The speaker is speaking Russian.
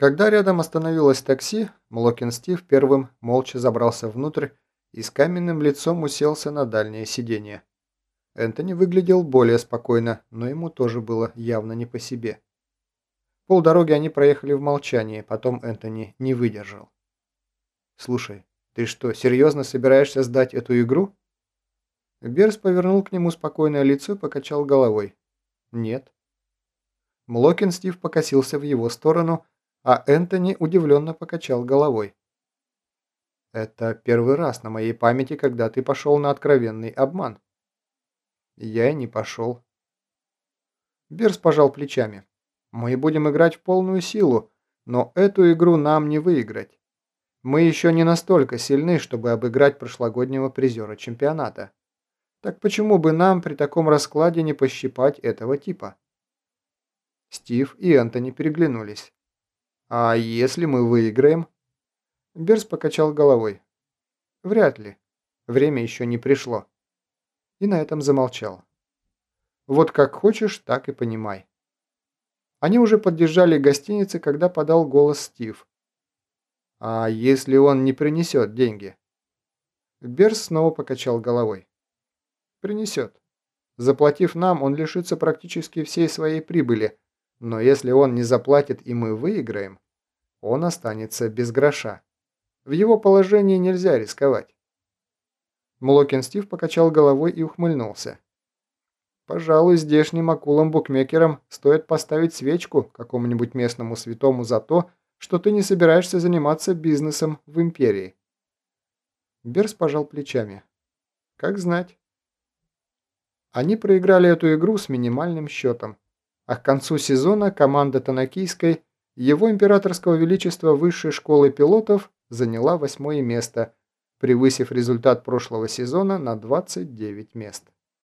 Когда рядом остановилось такси, Млокин Стив первым молча забрался внутрь и с каменным лицом уселся на дальнее сиденье. Энтони выглядел более спокойно, но ему тоже было явно не по себе. Полдороги они проехали в молчании, потом Энтони не выдержал. «Слушай, ты что, серьезно собираешься сдать эту игру?» Берс повернул к нему спокойное лицо и покачал головой. «Нет». Млокин Стив покосился в его сторону, а Энтони удивленно покачал головой. «Это первый раз на моей памяти, когда ты пошел на откровенный обман». «Я и не пошел». Берс пожал плечами. «Мы будем играть в полную силу, но эту игру нам не выиграть. Мы еще не настолько сильны, чтобы обыграть прошлогоднего призера чемпионата. Так почему бы нам при таком раскладе не пощипать этого типа?» Стив и Энтони переглянулись. «А если мы выиграем?» Берс покачал головой. «Вряд ли. Время еще не пришло». И на этом замолчал. «Вот как хочешь, так и понимай». Они уже подъезжали к гостинице, когда подал голос Стив. «А если он не принесет деньги?» Берс снова покачал головой. «Принесет. Заплатив нам, он лишится практически всей своей прибыли, но если он не заплатит и мы выиграем, он останется без гроша. В его положении нельзя рисковать. Млокин Стив покачал головой и ухмыльнулся. Пожалуй, здешним акулам-букмекерам стоит поставить свечку какому-нибудь местному святому за то, что ты не собираешься заниматься бизнесом в империи. Берс пожал плечами. Как знать. Они проиграли эту игру с минимальным счетом а к концу сезона команда Танакийской, его императорского величества высшей школы пилотов заняла восьмое место, превысив результат прошлого сезона на 29 мест.